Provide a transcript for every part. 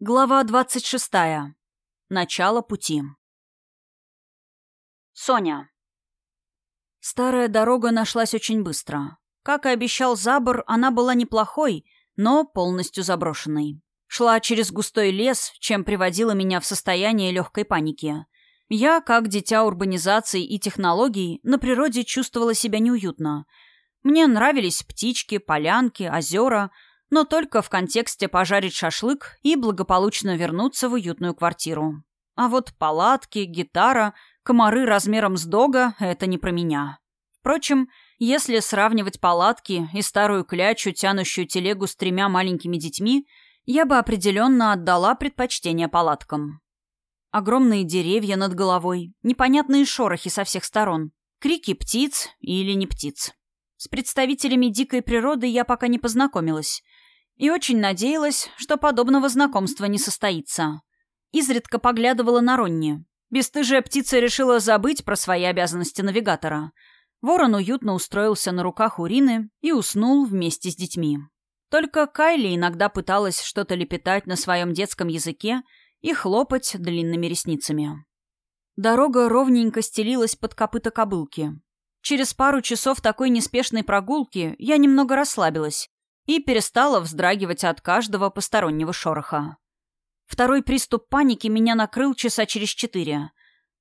Глава 26. Начало пути. Соня. Старая дорога нашлась очень быстро. Как и обещал Забор, она была неплохой, но полностью заброшенной. Шла через густой лес, чем приводила меня в состояние легкой паники. Я, как дитя урбанизации и технологий, на природе чувствовала себя неуютно. Мне нравились птички, полянки, озера — но только в контексте пожарить шашлык и благополучно вернуться в уютную квартиру. А вот палатки, гитара, комары размером с дога — это не про меня. Впрочем, если сравнивать палатки и старую клячу, тянущую телегу с тремя маленькими детьми, я бы определенно отдала предпочтение палаткам. Огромные деревья над головой, непонятные шорохи со всех сторон, крики птиц или не птиц. С представителями дикой природы я пока не познакомилась — и очень надеялась, что подобного знакомства не состоится. Изредка поглядывала на Ронни. Бестыжая птица решила забыть про свои обязанности навигатора. Ворон уютно устроился на руках Урины и уснул вместе с детьми. Только Кайли иногда пыталась что-то лепетать на своем детском языке и хлопать длинными ресницами. Дорога ровненько стелилась под копыта кобылки. Через пару часов такой неспешной прогулки я немного расслабилась и перестала вздрагивать от каждого постороннего шороха. Второй приступ паники меня накрыл часа через четыре,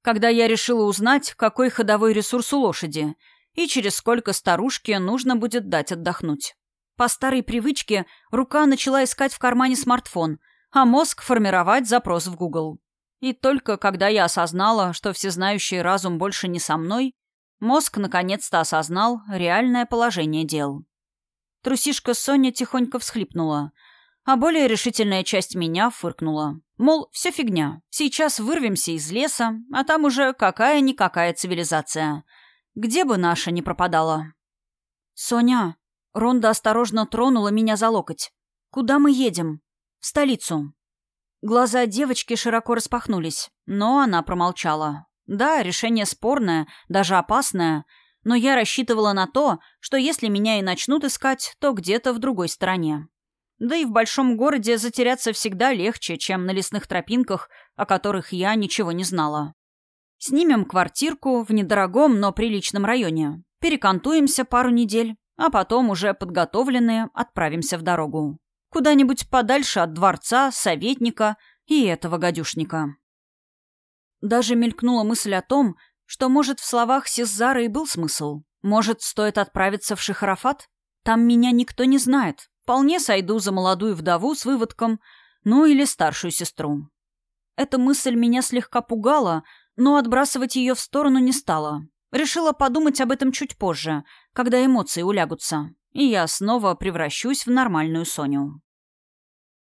когда я решила узнать, какой ходовой ресурс у лошади и через сколько старушке нужно будет дать отдохнуть. По старой привычке рука начала искать в кармане смартфон, а мозг формировать запрос в Google. И только когда я осознала, что всезнающий разум больше не со мной, мозг наконец-то осознал реальное положение дел. Трусишка Соня тихонько всхлипнула, а более решительная часть меня фыркнула. Мол, все фигня. Сейчас вырвемся из леса, а там уже какая-никакая цивилизация. Где бы наша не пропадала. «Соня!» Ронда осторожно тронула меня за локоть. «Куда мы едем?» «В столицу». Глаза девочки широко распахнулись, но она промолчала. Да, решение спорное, даже опасное — но я рассчитывала на то, что если меня и начнут искать, то где-то в другой стороне. Да и в большом городе затеряться всегда легче, чем на лесных тропинках, о которых я ничего не знала. Снимем квартирку в недорогом, но приличном районе. Перекантуемся пару недель, а потом уже подготовленные отправимся в дорогу. Куда-нибудь подальше от дворца, советника и этого гадюшника. Даже мелькнула мысль о том, что, может, в словах Сезара и был смысл? Может, стоит отправиться в Шихарафат? Там меня никто не знает. Вполне сойду за молодую вдову с выводком, ну или старшую сестру. Эта мысль меня слегка пугала, но отбрасывать ее в сторону не стала. Решила подумать об этом чуть позже, когда эмоции улягутся, и я снова превращусь в нормальную Соню.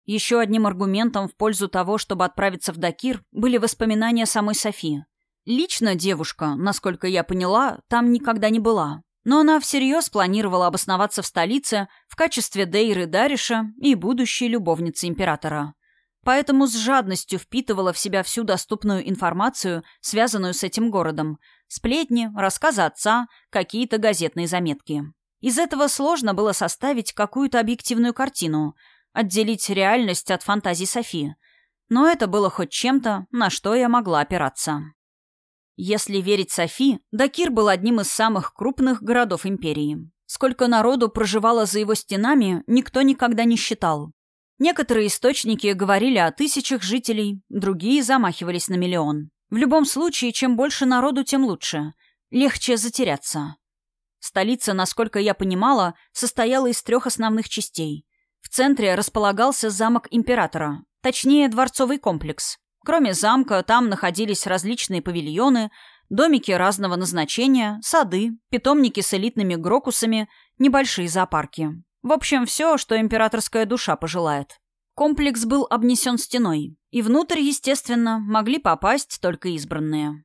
Еще одним аргументом в пользу того, чтобы отправиться в Дакир, были воспоминания самой Софии. Лично девушка, насколько я поняла, там никогда не была. Но она всерьез планировала обосноваться в столице в качестве Дейры Дариша и будущей любовницы императора. Поэтому с жадностью впитывала в себя всю доступную информацию, связанную с этим городом. Сплетни, рассказы отца, какие-то газетные заметки. Из этого сложно было составить какую-то объективную картину, отделить реальность от фантазий Софии. Но это было хоть чем-то, на что я могла опираться. Если верить Софи, Дакир был одним из самых крупных городов империи. Сколько народу проживало за его стенами, никто никогда не считал. Некоторые источники говорили о тысячах жителей, другие замахивались на миллион. В любом случае, чем больше народу, тем лучше. Легче затеряться. Столица, насколько я понимала, состояла из трех основных частей. В центре располагался замок императора, точнее, дворцовый комплекс. Кроме замка, там находились различные павильоны, домики разного назначения, сады, питомники с элитными грокусами, небольшие зоопарки. В общем, все, что императорская душа пожелает. Комплекс был обнесен стеной, и внутрь, естественно, могли попасть только избранные.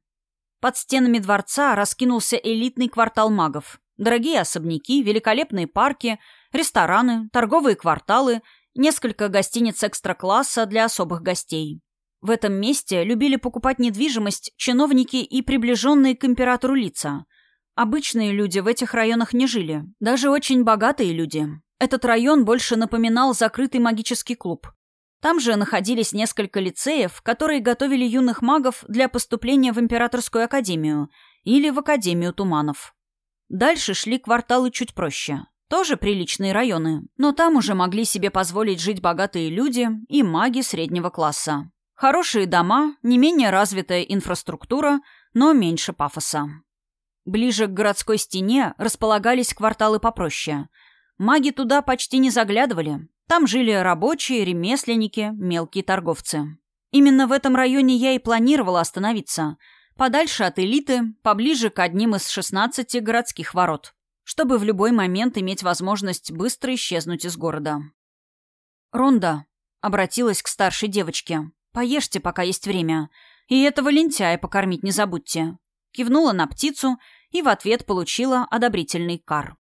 Под стенами дворца раскинулся элитный квартал магов. Дорогие особняки, великолепные парки, рестораны, торговые кварталы, несколько гостиниц экстра-класса для особых гостей. В этом месте любили покупать недвижимость чиновники и приближенные к императору лица. Обычные люди в этих районах не жили, даже очень богатые люди. Этот район больше напоминал закрытый магический клуб. Там же находились несколько лицеев, которые готовили юных магов для поступления в Императорскую академию или в Академию туманов. Дальше шли кварталы чуть проще. Тоже приличные районы, но там уже могли себе позволить жить богатые люди и маги среднего класса. Хорошие дома, не менее развитая инфраструктура, но меньше пафоса. Ближе к городской стене располагались кварталы попроще. Маги туда почти не заглядывали, там жили рабочие, ремесленники, мелкие торговцы. Именно в этом районе я и планировала остановиться. Подальше от элиты, поближе к одним из 16 городских ворот. Чтобы в любой момент иметь возможность быстро исчезнуть из города. «Ронда», — обратилась к старшей девочке, — «поешьте, пока есть время. И этого лентяя покормить не забудьте». Кивнула на птицу и в ответ получила одобрительный кар.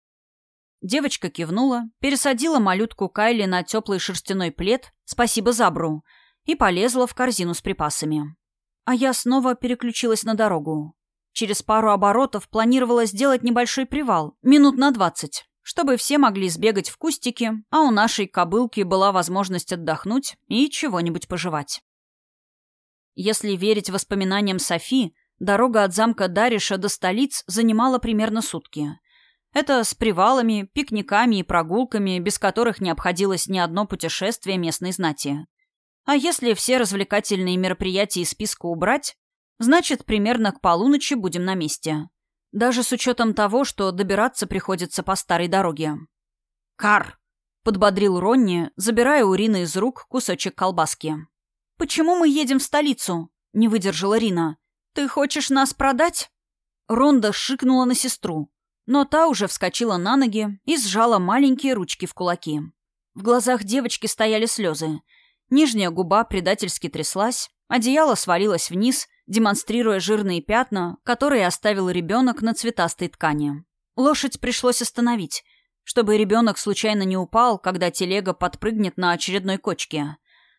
Девочка кивнула, пересадила малютку Кайли на теплый шерстяной плед «Спасибо Забру» и полезла в корзину с припасами. А я снова переключилась на дорогу. Через пару оборотов планировала сделать небольшой привал, минут на двадцать, чтобы все могли сбегать в кустики, а у нашей кобылки была возможность отдохнуть и чего-нибудь пожевать. Если верить воспоминаниям Софи, дорога от замка Дариша до столиц занимала примерно сутки — это с привалами, пикниками и прогулками, без которых не обходилось ни одно путешествие местной знати. А если все развлекательные мероприятия из списка убрать, значит, примерно к полуночи будем на месте. Даже с учетом того, что добираться приходится по старой дороге. «Кар!» — подбодрил Ронни, забирая у Рины из рук кусочек колбаски. «Почему мы едем в столицу?» — не выдержала Рина. «Ты хочешь нас продать?» Ронда шикнула на сестру, но та уже вскочила на ноги и сжала маленькие ручки в кулаки. В глазах девочки стояли слезы. Нижняя губа предательски тряслась, одеяло свалилось вниз, демонстрируя жирные пятна, которые оставил ребенок на цветастой ткани. Лошадь пришлось остановить, чтобы ребенок случайно не упал, когда телега подпрыгнет на очередной кочке.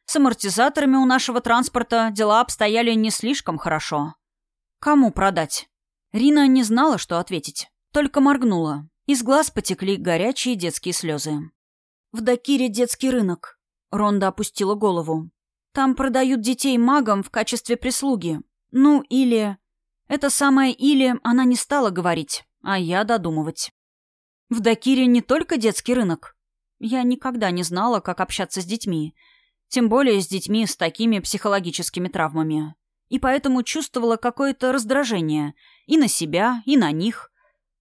С амортизаторами у нашего транспорта дела обстояли не слишком хорошо. Кому продать? Рина не знала, что ответить. Только моргнула. Из глаз потекли горячие детские слезы. «В Дакире детский рынок». Ронда опустила голову. «Там продают детей магам в качестве прислуги. Ну, или...» Это самое «или» она не стала говорить, а я додумывать. В Дакире не только детский рынок. Я никогда не знала, как общаться с детьми. Тем более с детьми с такими психологическими травмами. И поэтому чувствовала какое-то раздражение и на себя, и на них.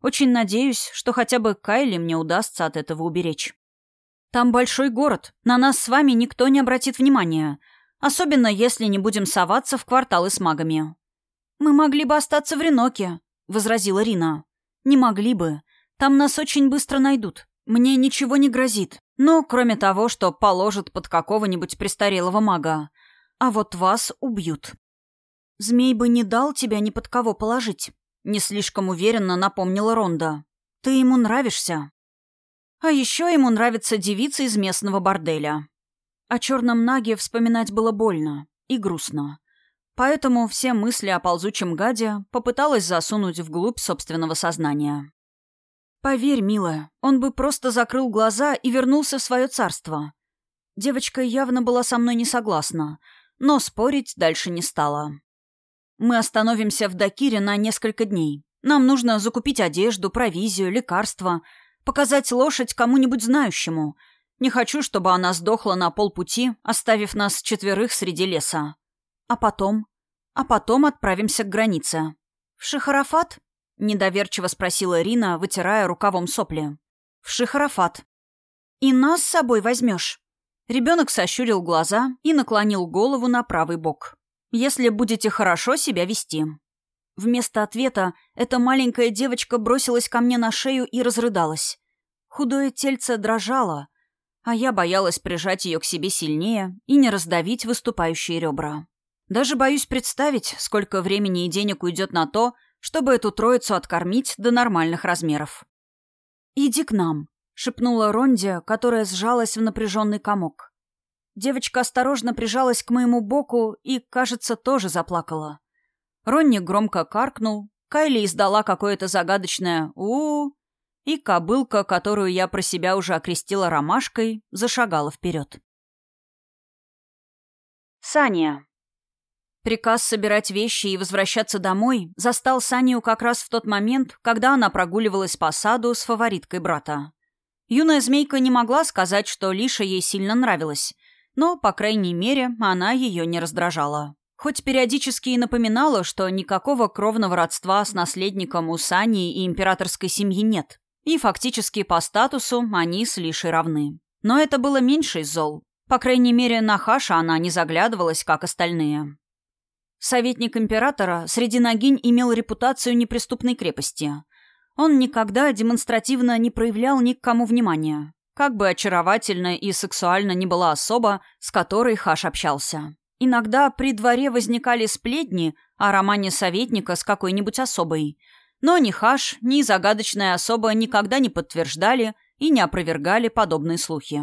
Очень надеюсь, что хотя бы Кайли мне удастся от этого уберечь. Там большой город, на нас с вами никто не обратит внимания, особенно если не будем соваться в кварталы с магами. «Мы могли бы остаться в Реноке», — возразила Рина. «Не могли бы. Там нас очень быстро найдут. Мне ничего не грозит. Ну, кроме того, что положат под какого-нибудь престарелого мага. А вот вас убьют». «Змей бы не дал тебя ни под кого положить», не слишком уверенно напомнила Ронда. «Ты ему нравишься». А еще ему нравится девица из местного борделя. О черном наге вспоминать было больно и грустно. Поэтому все мысли о ползучем гаде попыталась засунуть вглубь собственного сознания. «Поверь, милая, он бы просто закрыл глаза и вернулся в свое царство». Девочка явно была со мной не согласна, но спорить дальше не стала. Мы остановимся в Дакире на несколько дней. Нам нужно закупить одежду, провизию, лекарства, показать лошадь кому-нибудь знающему. Не хочу, чтобы она сдохла на полпути, оставив нас четверых среди леса. А потом? А потом отправимся к границе. В Шихарафат? Недоверчиво спросила Рина, вытирая рукавом сопли. В Шихарафат. И нас с собой возьмешь? Ребенок сощурил глаза и наклонил голову на правый бок если будете хорошо себя вести». Вместо ответа эта маленькая девочка бросилась ко мне на шею и разрыдалась. Худое тельце дрожало, а я боялась прижать ее к себе сильнее и не раздавить выступающие ребра. Даже боюсь представить, сколько времени и денег уйдет на то, чтобы эту троицу откормить до нормальных размеров. «Иди к нам», — шепнула Ронди, которая сжалась в напряженный комок. Девочка осторожно прижалась к моему боку и, кажется, тоже заплакала. Ронни громко каркнул, Кайли издала какое-то загадочное у, -у, -у и кобылка, которую я про себя уже окрестила ромашкой, зашагала вперед. Саня. Приказ собирать вещи и возвращаться домой застал Саню как раз в тот момент, когда она прогуливалась по саду с фавориткой брата. Юная змейка не могла сказать, что Лиша ей сильно нравилась, но, по крайней мере, она ее не раздражала. Хоть периодически и напоминала, что никакого кровного родства с наследником у Сани и императорской семьи нет, и фактически по статусу они с Лишей равны. Но это было меньше зол. По крайней мере, на Хаша она не заглядывалась, как остальные. Советник императора среди ногинь имел репутацию неприступной крепости. Он никогда демонстративно не проявлял ни к кому внимания, как бы очаровательно и сексуально ни была особа, с которой Хаш общался. Иногда при дворе возникали сплетни о романе советника с какой-нибудь особой, но ни Хаш, ни загадочная особа никогда не подтверждали и не опровергали подобные слухи.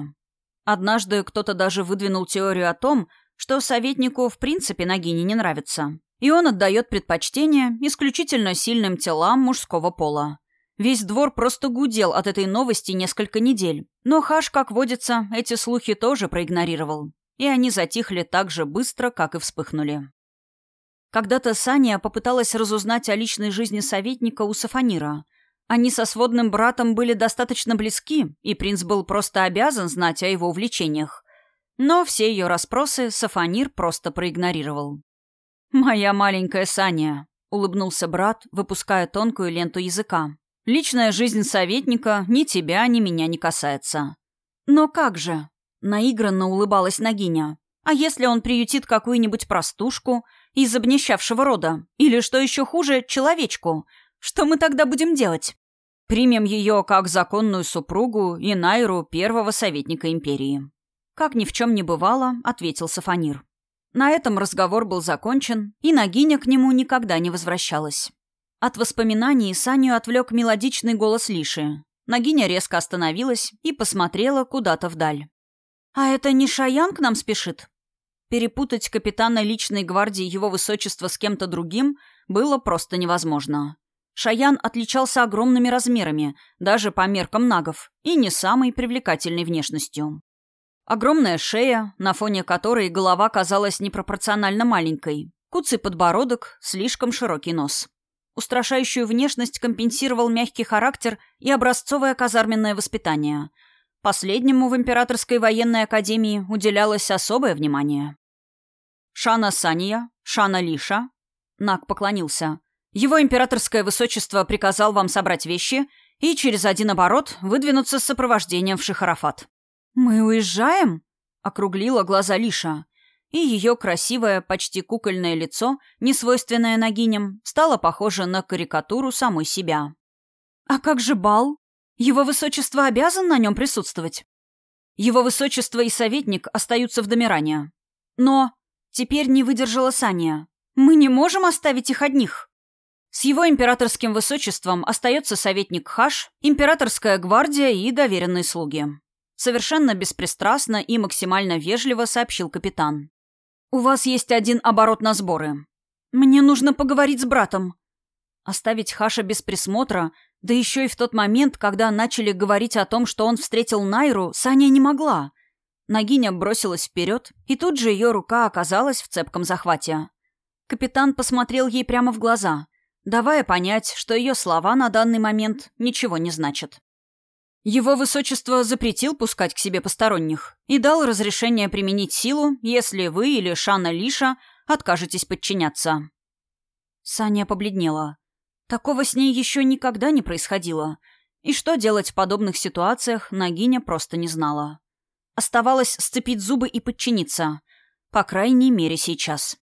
Однажды кто-то даже выдвинул теорию о том, что советнику в принципе Нагине не нравится. И он отдает предпочтение исключительно сильным телам мужского пола. Весь двор просто гудел от этой новости несколько недель. Но Хаш, как водится, эти слухи тоже проигнорировал. И они затихли так же быстро, как и вспыхнули. Когда-то Саня попыталась разузнать о личной жизни советника у Сафанира. Они со сводным братом были достаточно близки, и принц был просто обязан знать о его увлечениях. Но все ее расспросы Сафанир просто проигнорировал. «Моя маленькая Саня», — улыбнулся брат, выпуская тонкую ленту языка. «Личная жизнь советника ни тебя, ни меня не касается». «Но как же?» — наигранно улыбалась Нагиня. «А если он приютит какую-нибудь простушку из обнищавшего рода? Или, что еще хуже, человечку? Что мы тогда будем делать?» «Примем ее как законную супругу и Найру первого советника империи», как ни в чем не бывало, ответил Сафанир. На этом разговор был закончен, и Нагиня к нему никогда не возвращалась. От воспоминаний Саню отвлек мелодичный голос Лиши. Нагиня резко остановилась и посмотрела куда-то вдаль. «А это не Шаян к нам спешит?» Перепутать капитана личной гвардии его высочества с кем-то другим было просто невозможно. Шаян отличался огромными размерами, даже по меркам нагов, и не самой привлекательной внешностью. Огромная шея, на фоне которой голова казалась непропорционально маленькой. Куцый подбородок, слишком широкий нос. Устрашающую внешность компенсировал мягкий характер и образцовое казарменное воспитание. Последнему в Императорской военной академии уделялось особое внимание. «Шана Сания, Шана Лиша», — Нак поклонился. «Его императорское высочество приказал вам собрать вещи и через один оборот выдвинуться с сопровождением в Шихарафат». «Мы уезжаем?» — округлила глаза Лиша. И ее красивое, почти кукольное лицо, несвойственное ногиням, стало похоже на карикатуру самой себя. «А как же бал? Его высочество обязан на нем присутствовать?» «Его высочество и советник остаются в Домиране. Но...» Теперь не выдержала Саня. «Мы не можем оставить их одних!» С его императорским высочеством остается советник Хаш, императорская гвардия и доверенные слуги. Совершенно беспристрастно и максимально вежливо сообщил капитан. «У вас есть один оборот на сборы. Мне нужно поговорить с братом». Оставить Хаша без присмотра, да еще и в тот момент, когда начали говорить о том, что он встретил Найру, Саня не могла. Нагиня бросилась вперед, и тут же ее рука оказалась в цепком захвате. Капитан посмотрел ей прямо в глаза, давая понять, что ее слова на данный момент ничего не значат. Его высочество запретил пускать к себе посторонних и дал разрешение применить силу, если вы или Шана Лиша откажетесь подчиняться. Саня побледнела. Такого с ней еще никогда не происходило. И что делать в подобных ситуациях, Нагиня просто не знала. Оставалось сцепить зубы и подчиниться. По крайней мере, сейчас.